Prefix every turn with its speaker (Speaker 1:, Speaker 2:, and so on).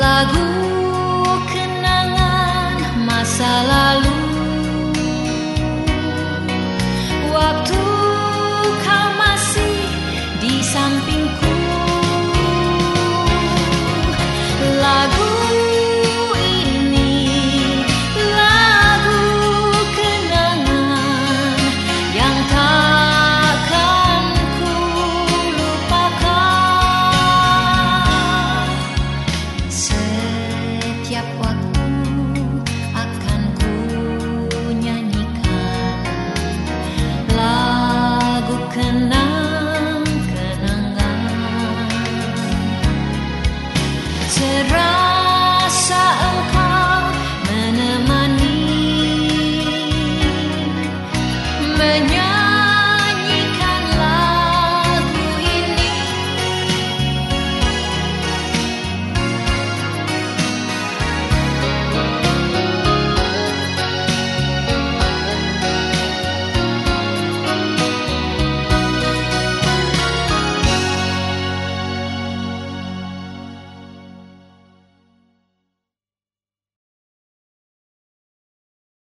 Speaker 1: lagu